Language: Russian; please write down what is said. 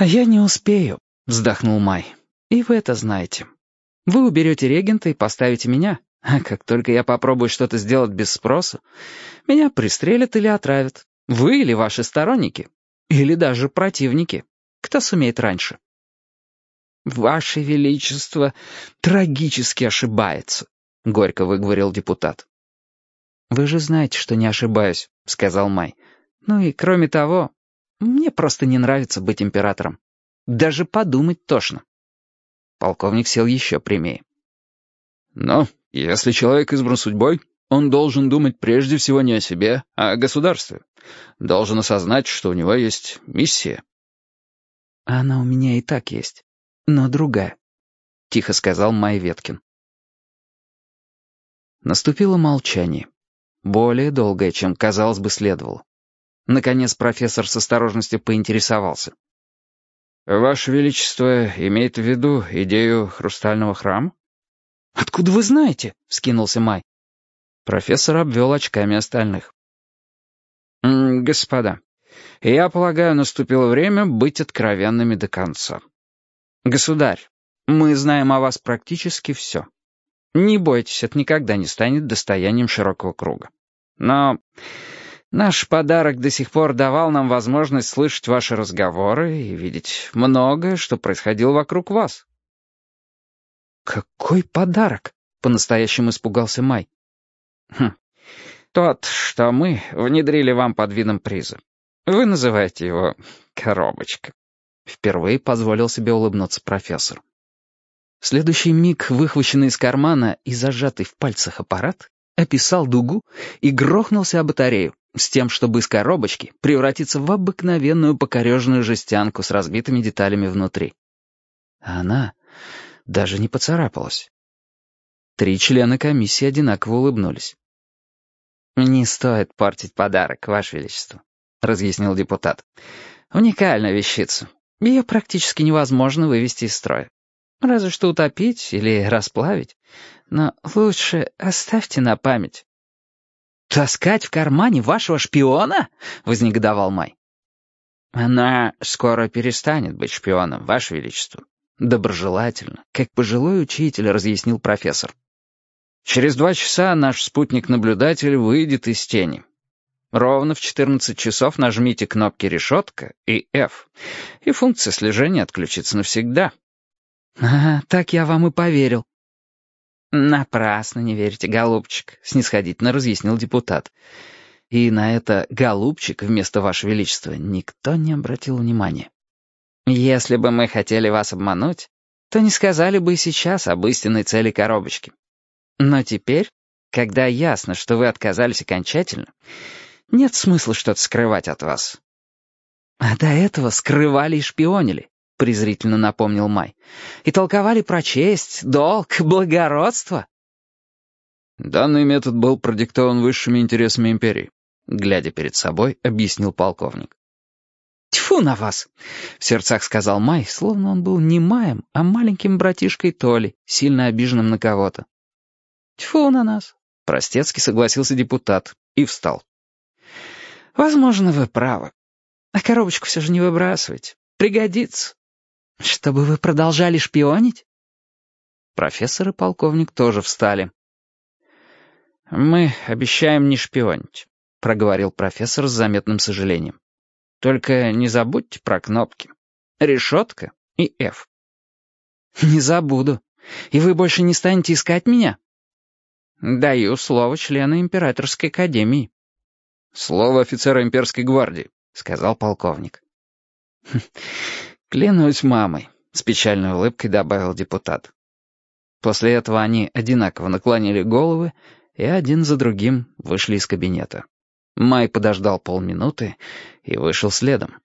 «А я не успею», — вздохнул Май. «И вы это знаете. Вы уберете регента и поставите меня, а как только я попробую что-то сделать без спросу, меня пристрелят или отравят. Вы или ваши сторонники. Или даже противники. Кто сумеет раньше?» «Ваше Величество трагически ошибается», — горько выговорил депутат. «Вы же знаете, что не ошибаюсь», — сказал Май. «Ну и кроме того, мне просто не нравится быть императором. Даже подумать тошно». Полковник сел еще прямее. «Но если человек избран судьбой, он должен думать прежде всего не о себе, а о государстве. Должен осознать, что у него есть миссия». «Она у меня и так есть, но другая», — тихо сказал Май Веткин. Наступило молчание более долгое, чем, казалось бы, следовало. Наконец профессор с осторожностью поинтересовался. «Ваше Величество имеет в виду идею хрустального храма?» «Откуда вы знаете?» — вскинулся Май. Профессор обвел очками остальных. «Господа, я полагаю, наступило время быть откровенными до конца. Государь, мы знаем о вас практически все. Не бойтесь, это никогда не станет достоянием широкого круга. Но наш подарок до сих пор давал нам возможность слышать ваши разговоры и видеть многое, что происходило вокруг вас. «Какой подарок?» — по-настоящему испугался Май. Хм. «Тот, что мы внедрили вам под видом приза. Вы называете его «коробочка». Впервые позволил себе улыбнуться профессор. В следующий миг, выхваченный из кармана и зажатый в пальцах аппарат, описал дугу и грохнулся о батарею, с тем, чтобы из коробочки превратиться в обыкновенную покореженную жестянку с разбитыми деталями внутри. Она даже не поцарапалась. Три члена комиссии одинаково улыбнулись. «Не стоит портить подарок, Ваше Величество», — разъяснил депутат. «Уникальная вещица. Ее практически невозможно вывести из строя. Разве что утопить или расплавить. Но лучше оставьте на память». «Таскать в кармане вашего шпиона?» — вознегодовал Май. «Она скоро перестанет быть шпионом, Ваше Величество». Доброжелательно, как пожилой учитель, разъяснил профессор. «Через два часа наш спутник-наблюдатель выйдет из тени. Ровно в 14 часов нажмите кнопки «Решетка» и «F», и функция слежения отключится навсегда. «Ага, так я вам и поверил». «Напрасно не верите, голубчик», — снисходительно разъяснил депутат. И на это «голубчик» вместо «Ваше Величество» никто не обратил внимания. «Если бы мы хотели вас обмануть, то не сказали бы и сейчас об истинной цели коробочки. Но теперь, когда ясно, что вы отказались окончательно, нет смысла что-то скрывать от вас». «А до этого скрывали и шпионили», презрительно напомнил Май. «И толковали про честь, долг, благородство». «Данный метод был продиктован высшими интересами империи», глядя перед собой, объяснил полковник. «Тьфу на вас!» — в сердцах сказал Май, словно он был не Маем, а маленьким братишкой Толи, сильно обиженным на кого-то. «Тьфу на нас!» — простецки согласился депутат и встал. «Возможно, вы правы. А коробочку все же не выбрасывайте. Пригодится». «Чтобы вы продолжали шпионить?» Профессор и полковник тоже встали. «Мы обещаем не шпионить», — проговорил профессор с заметным сожалением. «Только не забудьте про кнопки. Решетка и F». «Не забуду. И вы больше не станете искать меня?» «Даю слово члена Императорской академии». «Слово офицера имперской гвардии», — сказал полковник. «Клянусь мамой», — с печальной улыбкой добавил депутат. После этого они одинаково наклонили головы и один за другим вышли из кабинета. Май подождал полминуты и вышел следом.